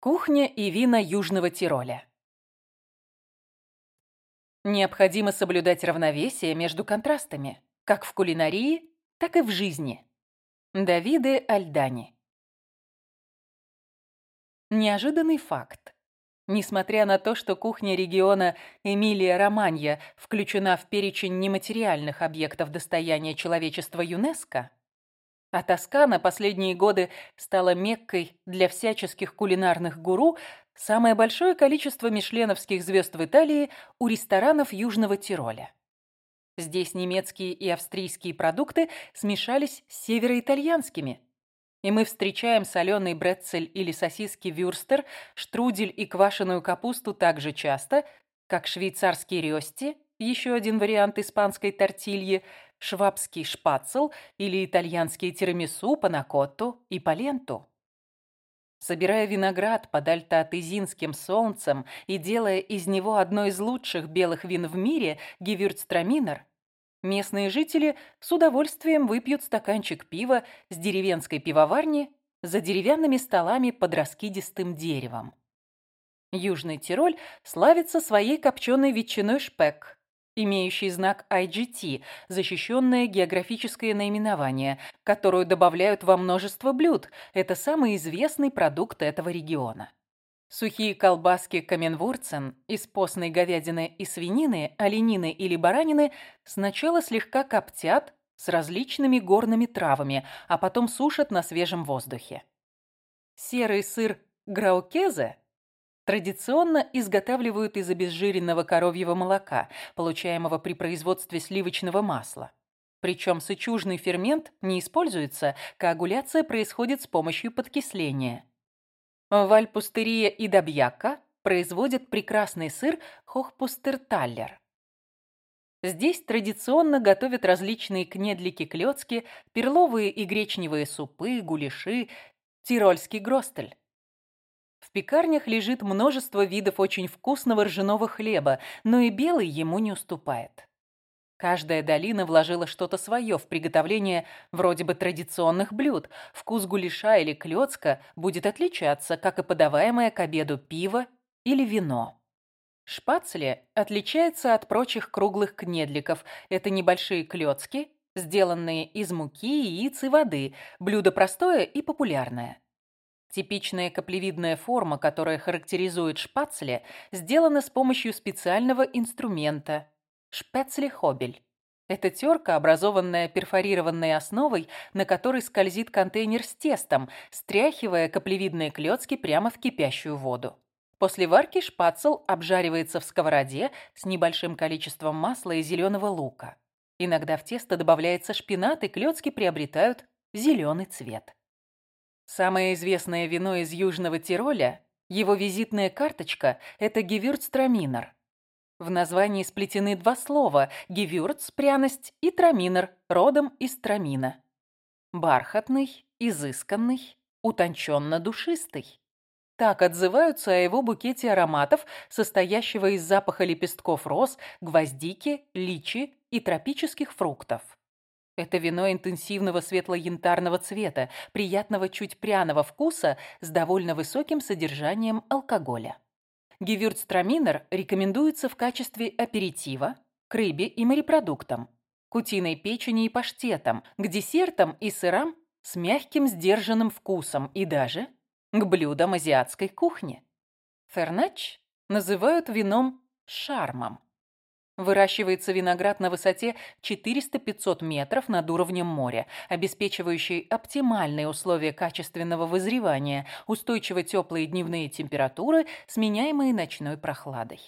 Кухня и вина Южного Тироля. Необходимо соблюдать равновесие между контрастами, как в кулинарии, так и в жизни. Давиде Альдани. Неожиданный факт. Несмотря на то, что кухня региона Эмилия-Романья включена в перечень нематериальных объектов достояния человечества ЮНЕСКО, а Тоскана последние годы стала меккой для всяческих кулинарных гуру, самое большое количество мишленовских звезд в Италии у ресторанов Южного Тироля. Здесь немецкие и австрийские продукты смешались с североитальянскими. И мы встречаем соленый брецель или сосиски вюрстер, штрудель и квашеную капусту так же часто, как швейцарский рёсти, еще один вариант испанской тортильи – швабский шпацел или итальянские тирамису, панакотту и паленту. Собирая виноград под альтоатезинским солнцем и делая из него одно из лучших белых вин в мире, гевюрцтраминер, местные жители с удовольствием выпьют стаканчик пива с деревенской пивоварни за деревянными столами под раскидистым деревом. Южный Тироль славится своей копченой ветчиной шпек – имеющий знак IGT, защищенное географическое наименование, которую добавляют во множество блюд. Это самый известный продукт этого региона. Сухие колбаски каменвурцен из постной говядины и свинины, оленины или баранины сначала слегка коптят с различными горными травами, а потом сушат на свежем воздухе. Серый сыр граукезе традиционно изготавливают из обезжиренного коровьего молока, получаемого при производстве сливочного масла. Причем сычужный фермент не используется, коагуляция происходит с помощью подкисления. Вальпустерия и Добьяка производят прекрасный сыр хохпустерталлер. Здесь традиционно готовят различные кнедлики-клёцки, перловые и гречневые супы, гуляши, тирольский гростель. В пекарнях лежит множество видов очень вкусного ржаного хлеба, но и белый ему не уступает. Каждая долина вложила что-то свое в приготовление вроде бы традиционных блюд. Вкус гуляша или клёцка будет отличаться, как и подаваемое к обеду пиво или вино. Шпацли отличается от прочих круглых кнедликов. Это небольшие клёцки, сделанные из муки, яиц и воды. Блюдо простое и популярное. Типичная каплевидная форма, которая характеризует шпацли, сделана с помощью специального инструмента – шпецли-хобель. Это терка, образованная перфорированной основой, на которой скользит контейнер с тестом, стряхивая каплевидные клетки прямо в кипящую воду. После варки шпацел обжаривается в сковороде с небольшим количеством масла и зеленого лука. Иногда в тесто добавляется шпинат, и клетки приобретают зеленый цвет. Самое известное вино из Южного Тироля, его визитная карточка – это гевюрцтраминер. В названии сплетены два слова – гевюрц – пряность и траминер – родом из трамина. Бархатный, изысканный, утонченно-душистый. Так отзываются о его букете ароматов, состоящего из запаха лепестков роз, гвоздики, личи и тропических фруктов. Это вино интенсивного светло-янтарного цвета, приятного чуть пряного вкуса с довольно высоким содержанием алкоголя. Гевюрцтраминер рекомендуется в качестве аперитива, к рыбе и морепродуктам, к утиной печени и паштетам, к десертам и сырам с мягким сдержанным вкусом и даже к блюдам азиатской кухни. Фернач называют вином шармом. Выращивается виноград на высоте 400-500 метров над уровнем моря, обеспечивающий оптимальные условия качественного вызревания, устойчиво теплые дневные температуры, сменяемые ночной прохладой.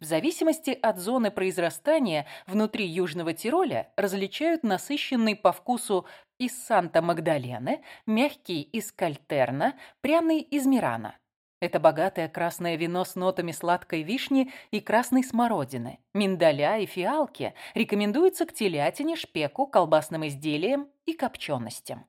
В зависимости от зоны произрастания внутри Южного Тироля различают насыщенный по вкусу из Санта-Магдалены, мягкий из Кальтерна, пряный из Мирана. Это богатое красное вино с нотами сладкой вишни и красной смородины, миндаля и фиалки рекомендуется к телятине, шпеку, колбасным изделиям и копченостям.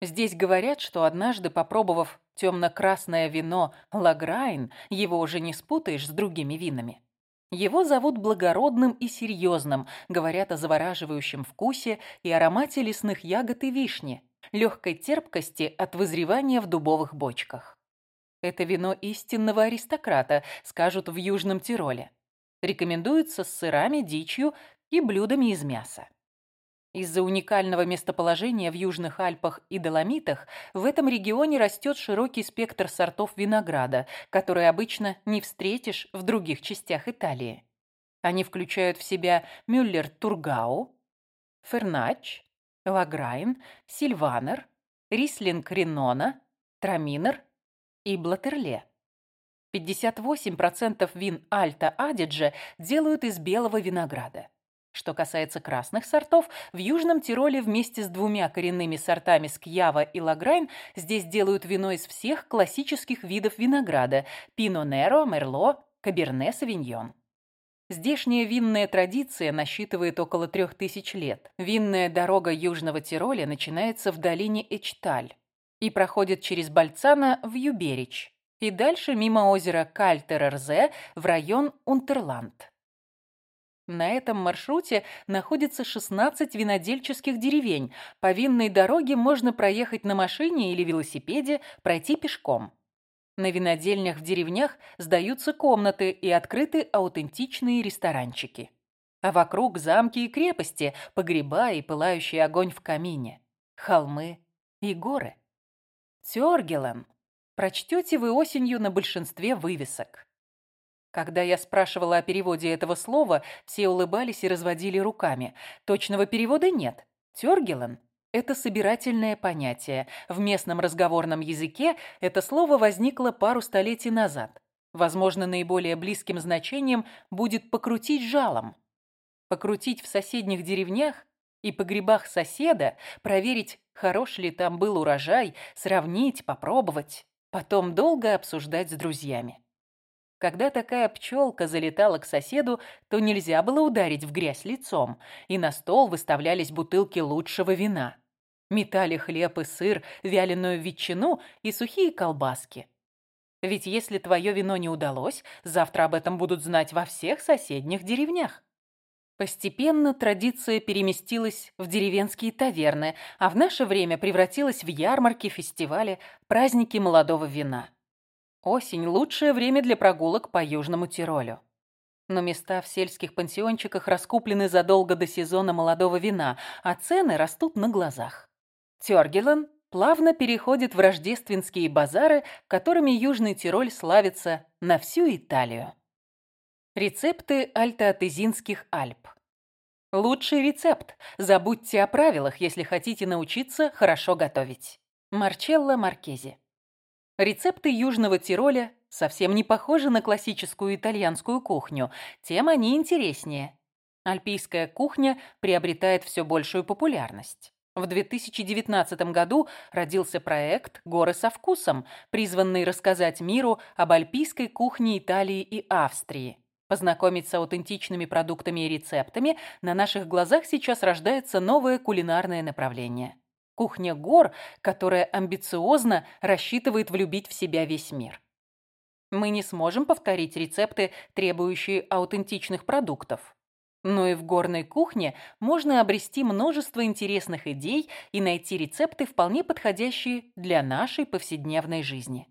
Здесь говорят, что однажды, попробовав темно-красное вино Лаграйн, его уже не спутаешь с другими винами. Его зовут благородным и серьезным, говорят о завораживающем вкусе и аромате лесных ягод и вишни, легкой терпкости от вызревания в дубовых бочках. Это вино истинного аристократа, скажут в Южном Тироле. Рекомендуется с сырами, дичью и блюдами из мяса. Из-за уникального местоположения в Южных Альпах и Доломитах в этом регионе растет широкий спектр сортов винограда, которые обычно не встретишь в других частях Италии. Они включают в себя Мюллер-Тургау, Фернач, Лаграйн, Сильванер, Рислинг Ренона, Траминер и Блатерле. 58% вин Альта Адидже делают из белого винограда. Что касается красных сортов, в Южном Тироле вместе с двумя коренными сортами Скьява и Лаграйн здесь делают вино из всех классических видов винограда – Пино Неро, Мерло, Каберне Савиньон. Здешняя винная традиция насчитывает около трех тысяч лет. Винная дорога Южного Тироля начинается в долине Эчталь и проходит через Бальцана в Юберич и дальше мимо озера Кальтерерзе в район Унтерланд. На этом маршруте находится 16 винодельческих деревень. По винной дороге можно проехать на машине или велосипеде, пройти пешком. На винодельнях в деревнях сдаются комнаты и открыты аутентичные ресторанчики. А вокруг замки и крепости, погреба и пылающий огонь в камине, холмы и горы. Тёргелен прочтете вы осенью на большинстве вывесок. Когда я спрашивала о переводе этого слова, все улыбались и разводили руками. Точного перевода нет. Тёргелен это собирательное понятие. В местном разговорном языке это слово возникло пару столетий назад. Возможно, наиболее близким значением будет «покрутить жалом». Покрутить в соседних деревнях и погребах соседа, проверить, хорош ли там был урожай, сравнить, попробовать, потом долго обсуждать с друзьями. Когда такая пчелка залетала к соседу, то нельзя было ударить в грязь лицом, и на стол выставлялись бутылки лучшего вина. Метали хлеб и сыр, вяленую ветчину и сухие колбаски. Ведь если твое вино не удалось, завтра об этом будут знать во всех соседних деревнях. Постепенно традиция переместилась в деревенские таверны, а в наше время превратилась в ярмарки, фестивали, праздники молодого вина. Осень – лучшее время для прогулок по Южному Тиролю. Но места в сельских пансиончиках раскуплены задолго до сезона молодого вина, а цены растут на глазах. Тёргелен плавно переходит в рождественские базары, которыми Южный Тироль славится на всю Италию. Рецепты альтоатезинских Альп. Лучший рецепт. Забудьте о правилах, если хотите научиться хорошо готовить. Марчелло Маркези. Рецепты Южного Тироля совсем не похожи на классическую итальянскую кухню, тем они интереснее. Альпийская кухня приобретает все большую популярность. В 2019 году родился проект «Горы со вкусом», призванный рассказать миру об альпийской кухне Италии и Австрии. Познакомить с аутентичными продуктами и рецептами на наших глазах сейчас рождается новое кулинарное направление. Кухня гор, которая амбициозно рассчитывает влюбить в себя весь мир. Мы не сможем повторить рецепты, требующие аутентичных продуктов. Но и в горной кухне можно обрести множество интересных идей и найти рецепты, вполне подходящие для нашей повседневной жизни.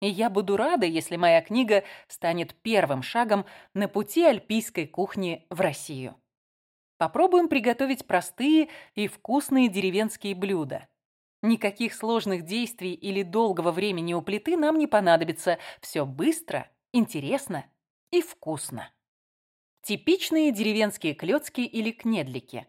И я буду рада, если моя книга станет первым шагом на пути альпийской кухни в Россию. Попробуем приготовить простые и вкусные деревенские блюда. Никаких сложных действий или долгого времени у плиты нам не понадобится. Все быстро, интересно и вкусно. Типичные деревенские клёцки или кнедлики.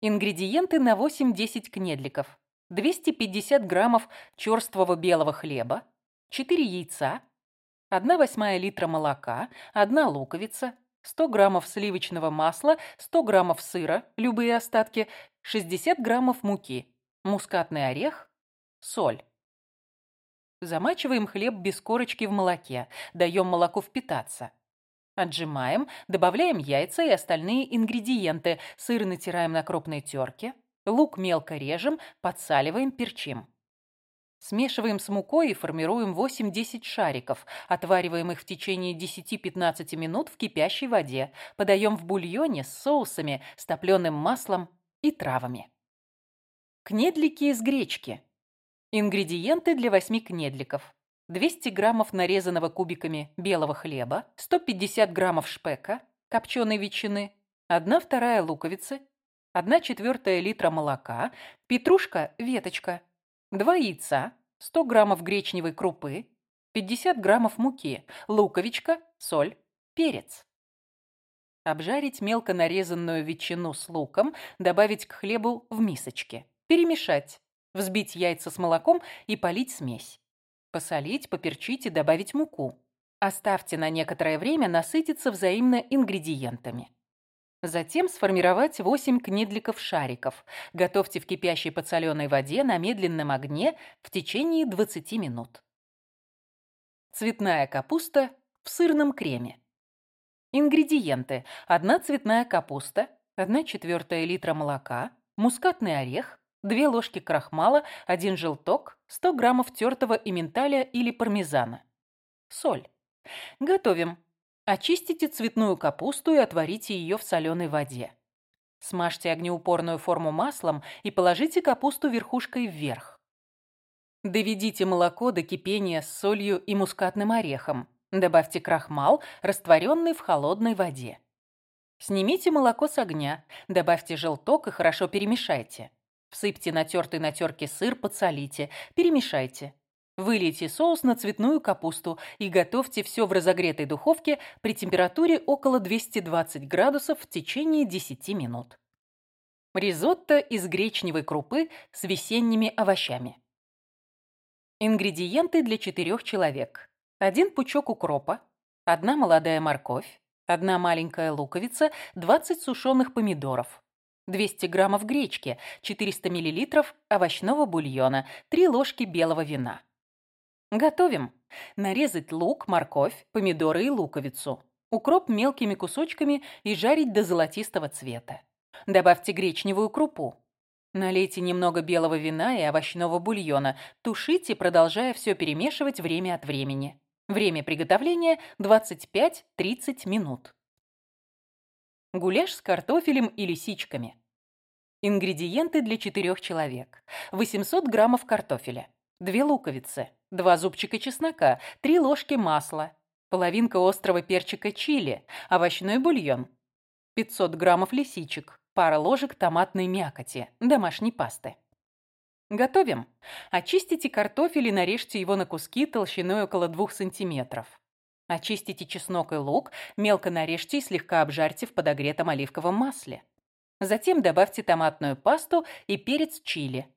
Ингредиенты на 8-10 кнедликов. 250 граммов черствого белого хлеба, 4 яйца, 1 восьмая литра молока, 1 луковица, 100 граммов сливочного масла, 100 граммов сыра, любые остатки, 60 граммов муки, мускатный орех, соль. Замачиваем хлеб без корочки в молоке, даем молоку впитаться. Отжимаем, добавляем яйца и остальные ингредиенты. Сыр натираем на крупной терке. Лук мелко режем, подсаливаем, перчим. Смешиваем с мукой и формируем 8-10 шариков. Отвариваем их в течение 10-15 минут в кипящей воде. Подаем в бульоне с соусами, с топленым маслом и травами. Кнедлики из гречки. Ингредиенты для 8 кнедликов. 200 граммов нарезанного кубиками белого хлеба, 150 граммов шпека, копченой ветчины, 1 вторая луковицы, 1 четвертая литра молока, петрушка, веточка, 2 яйца, 100 граммов гречневой крупы, 50 граммов муки, луковичка, соль, перец. Обжарить мелко нарезанную ветчину с луком, добавить к хлебу в мисочке. Перемешать. Взбить яйца с молоком и полить смесь. Посолить, поперчить и добавить муку. Оставьте на некоторое время насытиться взаимно ингредиентами. Затем сформировать 8 кнедликов-шариков. Готовьте в кипящей подсоленной воде на медленном огне в течение 20 минут. Цветная капуста в сырном креме. Ингредиенты. 1 цветная капуста, 1 четвертая литра молока, мускатный орех, 2 ложки крахмала, 1 желток, 100 граммов тертого эмменталя или пармезана. Соль. Готовим. Очистите цветную капусту и отварите ее в соленой воде. Смажьте огнеупорную форму маслом и положите капусту верхушкой вверх. Доведите молоко до кипения с солью и мускатным орехом. Добавьте крахмал, растворенный в холодной воде. Снимите молоко с огня, добавьте желток и хорошо перемешайте. Всыпьте натертый на терке сыр, подсолите, перемешайте. Вылейте соус на цветную капусту и готовьте все в разогретой духовке при температуре около 220 градусов в течение 10 минут. Ризотто из гречневой крупы с весенними овощами. Ингредиенты для четырех человек. Один пучок укропа, одна молодая морковь, одна маленькая луковица, 20 сушеных помидоров, 200 граммов гречки, 400 миллилитров овощного бульона, 3 ложки белого вина. Готовим. Нарезать лук, морковь, помидоры и луковицу. Укроп мелкими кусочками и жарить до золотистого цвета. Добавьте гречневую крупу. Налейте немного белого вина и овощного бульона. Тушите, продолжая все перемешивать время от времени. Время приготовления 25-30 минут. Гуляш с картофелем и лисичками. Ингредиенты для 4 человек. 800 граммов картофеля, 2 луковицы, 2 зубчика чеснока, 3 ложки масла, половинка острого перчика чили, овощной бульон, 500 граммов лисичек, пара ложек томатной мякоти, домашней пасты. Готовим. Очистите картофель и нарежьте его на куски толщиной около 2 сантиметров. Очистите чеснок и лук, мелко нарежьте и слегка обжарьте в подогретом оливковом масле. Затем добавьте томатную пасту и перец чили.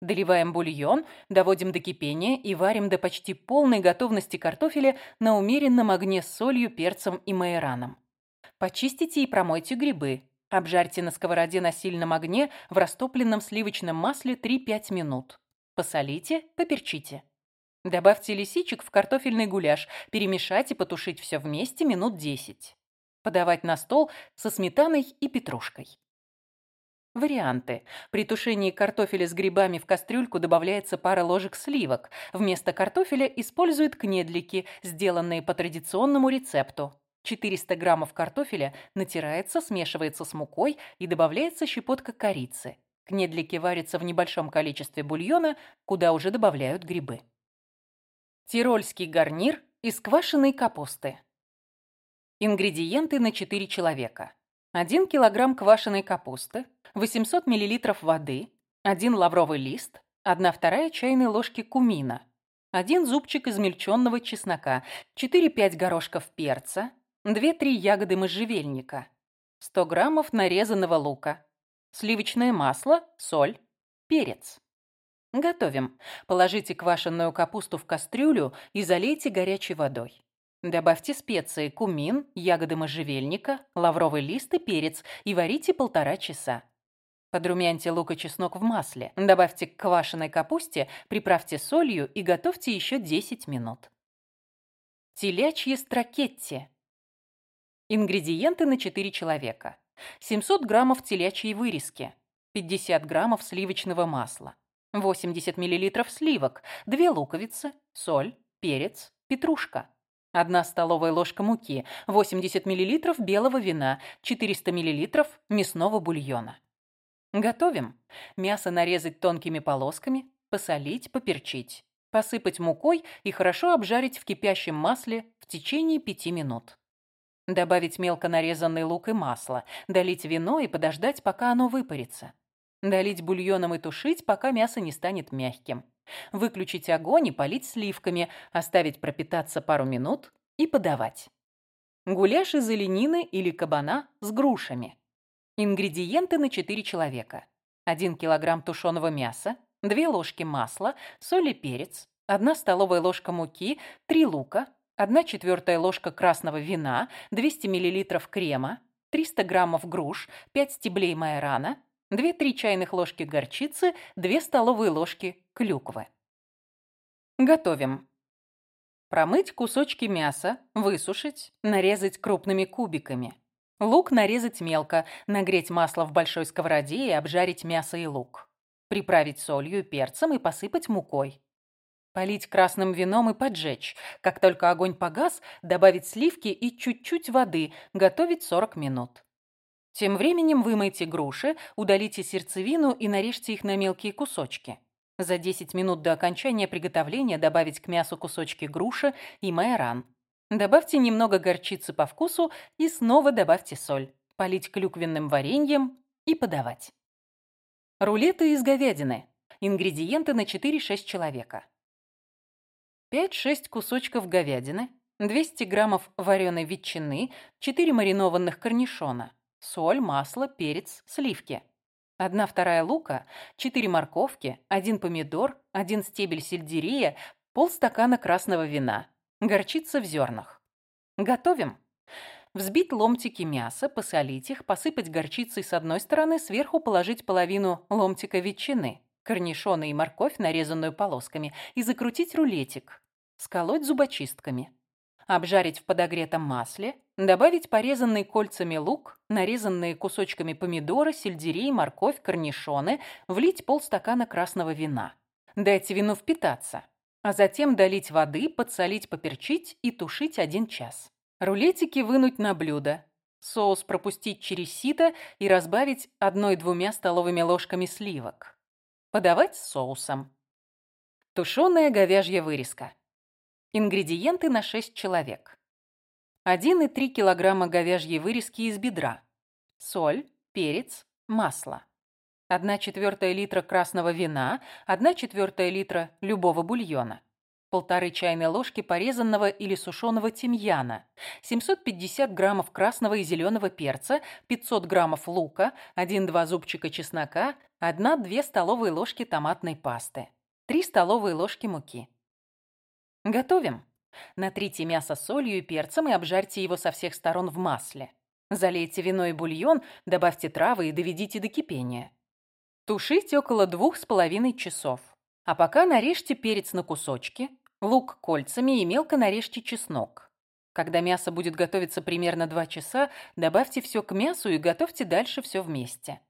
Доливаем бульон, доводим до кипения и варим до почти полной готовности картофеля на умеренном огне с солью, перцем и майораном. Почистите и промойте грибы. Обжарьте на сковороде на сильном огне в растопленном сливочном масле 3-5 минут. Посолите, поперчите. Добавьте лисичек в картофельный гуляш, перемешать и потушить все вместе минут 10. Подавать на стол со сметаной и петрушкой. Варианты. При тушении картофеля с грибами в кастрюльку добавляется пара ложек сливок. Вместо картофеля используют кнедлики, сделанные по традиционному рецепту. 400 граммов картофеля натирается, смешивается с мукой и добавляется щепотка корицы. Кнедлики варятся в небольшом количестве бульона, куда уже добавляют грибы. Тирольский гарнир из квашеной капусты. Ингредиенты на 4 человека. 1 килограмм квашеной капусты, 800 мл воды, 1 лавровый лист, 1 вторая чайной ложки кумина, 1 зубчик измельченного чеснока, 4-5 горошков перца, 2-3 ягоды можжевельника, 100 граммов нарезанного лука, сливочное масло, соль, перец. Готовим. Положите квашеную капусту в кастрюлю и залейте горячей водой. Добавьте специи, кумин, ягоды можжевельника, лавровый лист и перец и варите полтора часа. Подрумяньте лук и чеснок в масле. Добавьте к квашеной капусте, приправьте солью и готовьте еще 10 минут. Телячьи строкетти. Ингредиенты на 4 человека. 700 граммов телячьей вырезки, 50 граммов сливочного масла, 80 миллилитров сливок, 2 луковицы, соль, перец, петрушка. 1 столовая ложка муки, 80 мл белого вина, 400 мл мясного бульона. Готовим. Мясо нарезать тонкими полосками, посолить, поперчить. Посыпать мукой и хорошо обжарить в кипящем масле в течение 5 минут. Добавить мелко нарезанный лук и масло, долить вино и подождать, пока оно выпарится. Долить бульоном и тушить, пока мясо не станет мягким. Выключить огонь и полить сливками, оставить пропитаться пару минут и подавать. Гуляш из оленины или кабана с грушами. Ингредиенты на 4 человека. 1 килограмм тушеного мяса, 2 ложки масла, соль и перец, 1 столовая ложка муки, 3 лука, 1 четвертая ложка красного вина, 200 миллилитров крема, 300 граммов груш, 5 стеблей майорана, 2-3 чайных ложки горчицы, 2 столовые ложки клюквы. Готовим. Промыть кусочки мяса, высушить, нарезать крупными кубиками. Лук нарезать мелко, нагреть масло в большой сковороде и обжарить мясо и лук. Приправить солью, перцем и посыпать мукой. Полить красным вином и поджечь. Как только огонь погас, добавить сливки и чуть-чуть воды, готовить 40 минут. Тем временем вымойте груши, удалите сердцевину и нарежьте их на мелкие кусочки. За 10 минут до окончания приготовления добавить к мясу кусочки груши и майоран. Добавьте немного горчицы по вкусу и снова добавьте соль. Полить клюквенным вареньем и подавать. Рулеты из говядины. Ингредиенты на 4-6 человека. 5-6 кусочков говядины, 200 граммов вареной ветчины, 4 маринованных корнишона, соль, масло, перец, сливки. Одна вторая лука, 4 морковки, 1 помидор, 1 стебель сельдерея, полстакана красного вина, горчица в зернах. Готовим. Взбить ломтики мяса, посолить их, посыпать горчицей с одной стороны, сверху положить половину ломтика ветчины, корнишоны и морковь, нарезанную полосками, и закрутить рулетик. Сколоть зубочистками обжарить в подогретом масле, добавить порезанный кольцами лук, нарезанные кусочками помидоры, сельдерей, морковь, корнишоны, влить полстакана красного вина. Дайте вину впитаться, а затем долить воды, подсолить, поперчить и тушить один час. Рулетики вынуть на блюдо. Соус пропустить через сито и разбавить одной-двумя столовыми ложками сливок. Подавать с соусом. Тушеная говяжья вырезка. Ингредиенты на 6 человек. 1,3 килограмма говяжьей вырезки из бедра. Соль, перец, масло. 1 четвертая литра красного вина, 1 четвертая литра любого бульона. Полторы чайной ложки порезанного или сушеного тимьяна, 750 граммов красного и зеленого перца, 500 граммов лука, 1-2 зубчика чеснока, 1-2 столовые ложки томатной пасты, 3 столовые ложки муки. Готовим. Натрите мясо солью и перцем и обжарьте его со всех сторон в масле. Залейте вино и бульон, добавьте травы и доведите до кипения. Тушите около двух с половиной часов. А пока нарежьте перец на кусочки, лук кольцами и мелко нарежьте чеснок. Когда мясо будет готовиться примерно 2 часа, добавьте все к мясу и готовьте дальше все вместе.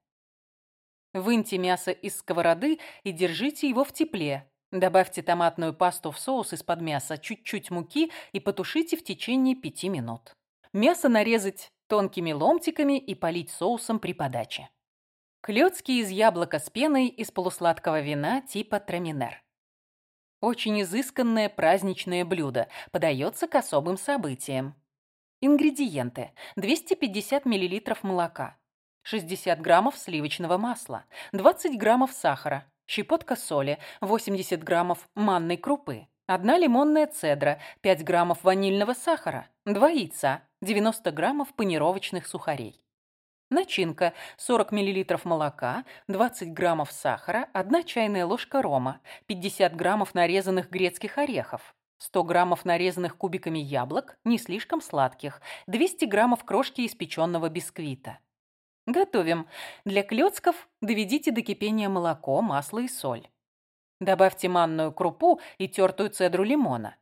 Выньте мясо из сковороды и держите его в тепле, Добавьте томатную пасту в соус из-под мяса, чуть-чуть муки и потушите в течение 5 минут. Мясо нарезать тонкими ломтиками и полить соусом при подаче. Клёцки из яблока с пеной из полусладкого вина типа траминер. Очень изысканное праздничное блюдо, подается к особым событиям. Ингредиенты. 250 мл молока, 60 граммов сливочного масла, 20 граммов сахара, щепотка соли, 80 граммов манной крупы, одна лимонная цедра, 5 граммов ванильного сахара, 2 яйца, 90 граммов панировочных сухарей. Начинка. 40 мл молока, 20 граммов сахара, 1 чайная ложка рома, 50 граммов нарезанных грецких орехов, 100 граммов нарезанных кубиками яблок, не слишком сладких, 200 граммов крошки испеченного бисквита. Готовим. Для клёцков доведите до кипения молоко, масло и соль. Добавьте манную крупу и тертую цедру лимона.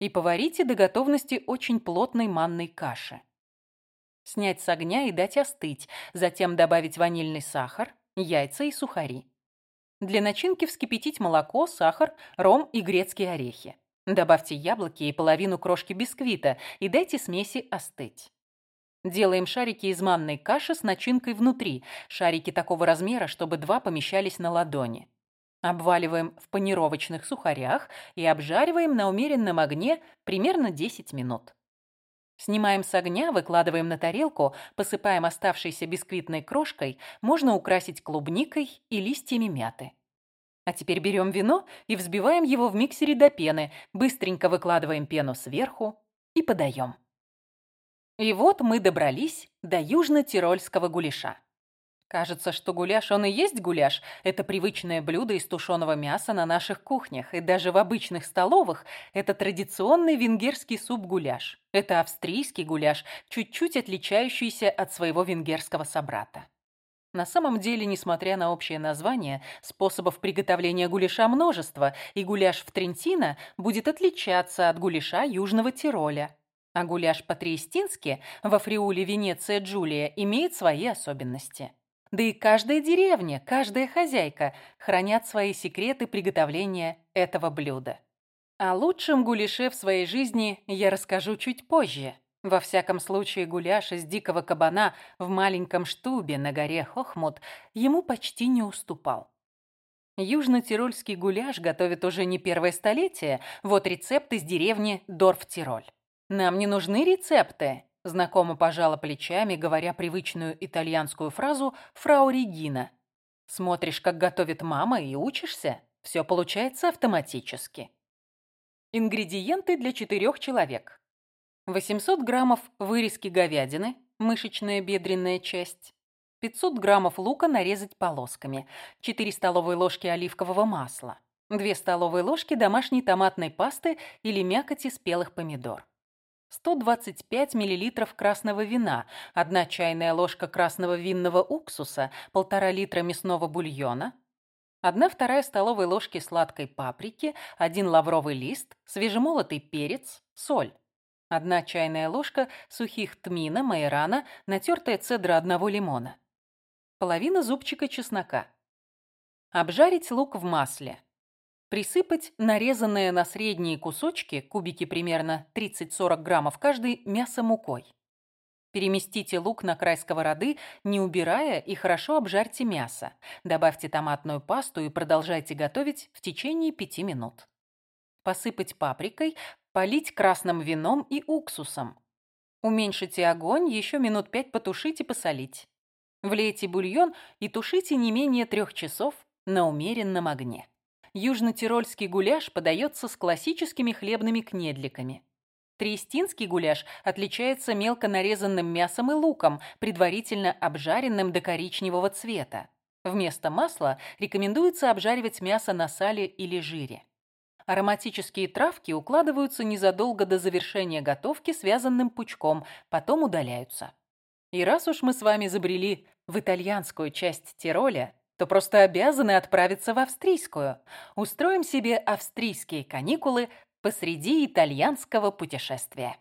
И поварите до готовности очень плотной манной каши. Снять с огня и дать остыть, затем добавить ванильный сахар, яйца и сухари. Для начинки вскипятить молоко, сахар, ром и грецкие орехи. Добавьте яблоки и половину крошки бисквита и дайте смеси остыть. Делаем шарики из манной каши с начинкой внутри. Шарики такого размера, чтобы два помещались на ладони. Обваливаем в панировочных сухарях и обжариваем на умеренном огне примерно 10 минут. Снимаем с огня, выкладываем на тарелку, посыпаем оставшейся бисквитной крошкой, можно украсить клубникой и листьями мяты. А теперь берем вино и взбиваем его в миксере до пены, быстренько выкладываем пену сверху и подаем. И вот мы добрались до южно-тирольского гуляша. Кажется, что гуляш, он и есть гуляш. Это привычное блюдо из тушеного мяса на наших кухнях. И даже в обычных столовых это традиционный венгерский суп-гуляш. Это австрийский гуляш, чуть-чуть отличающийся от своего венгерского собрата. На самом деле, несмотря на общее название, способов приготовления гуляша множество, и гуляш в Трентино будет отличаться от гуляша Южного Тироля. А гуляш по-триестински во Фриуле Венеция Джулия имеет свои особенности. Да и каждая деревня, каждая хозяйка хранят свои секреты приготовления этого блюда. О лучшем гуляше в своей жизни я расскажу чуть позже. Во всяком случае, гуляш из дикого кабана в маленьком штубе на горе Хохмут ему почти не уступал. Южно-тирольский гуляш готовят уже не первое столетие. Вот рецепт из деревни Дорф-Тироль. Нам не нужны рецепты. Знакомо пожала плечами, говоря привычную итальянскую фразу «фрау Регина». Смотришь, как готовит мама, и учишься. Все получается автоматически. Ингредиенты для четырех человек. 800 граммов вырезки говядины, мышечная бедренная часть, 500 граммов лука нарезать полосками, 4 столовые ложки оливкового масла, 2 столовые ложки домашней томатной пасты или мякоти спелых помидор. 125 мл красного вина, 1 чайная ложка красного винного уксуса, 1,5 литра мясного бульона, 1 вторая столовой ложки сладкой паприки, 1 лавровый лист, свежемолотый перец, соль. Одна чайная ложка сухих тмина, майорана, натертая цедра одного лимона. Половина зубчика чеснока. Обжарить лук в масле. Присыпать нарезанные на средние кусочки, кубики примерно 30-40 граммов каждый, мясо мукой. Переместите лук на край сковороды, не убирая, и хорошо обжарьте мясо. Добавьте томатную пасту и продолжайте готовить в течение 5 минут. Посыпать паприкой, Полить красным вином и уксусом. Уменьшите огонь, еще минут пять потушить и посолить. Влейте бульон и тушите не менее трех часов на умеренном огне. Южно-тирольский гуляш подается с классическими хлебными кнедликами. Триестинский гуляш отличается мелко нарезанным мясом и луком, предварительно обжаренным до коричневого цвета. Вместо масла рекомендуется обжаривать мясо на сале или жире. Ароматические травки укладываются незадолго до завершения готовки связанным пучком, потом удаляются. И раз уж мы с вами забрели в итальянскую часть Тироля, то просто обязаны отправиться в австрийскую. Устроим себе австрийские каникулы посреди итальянского путешествия.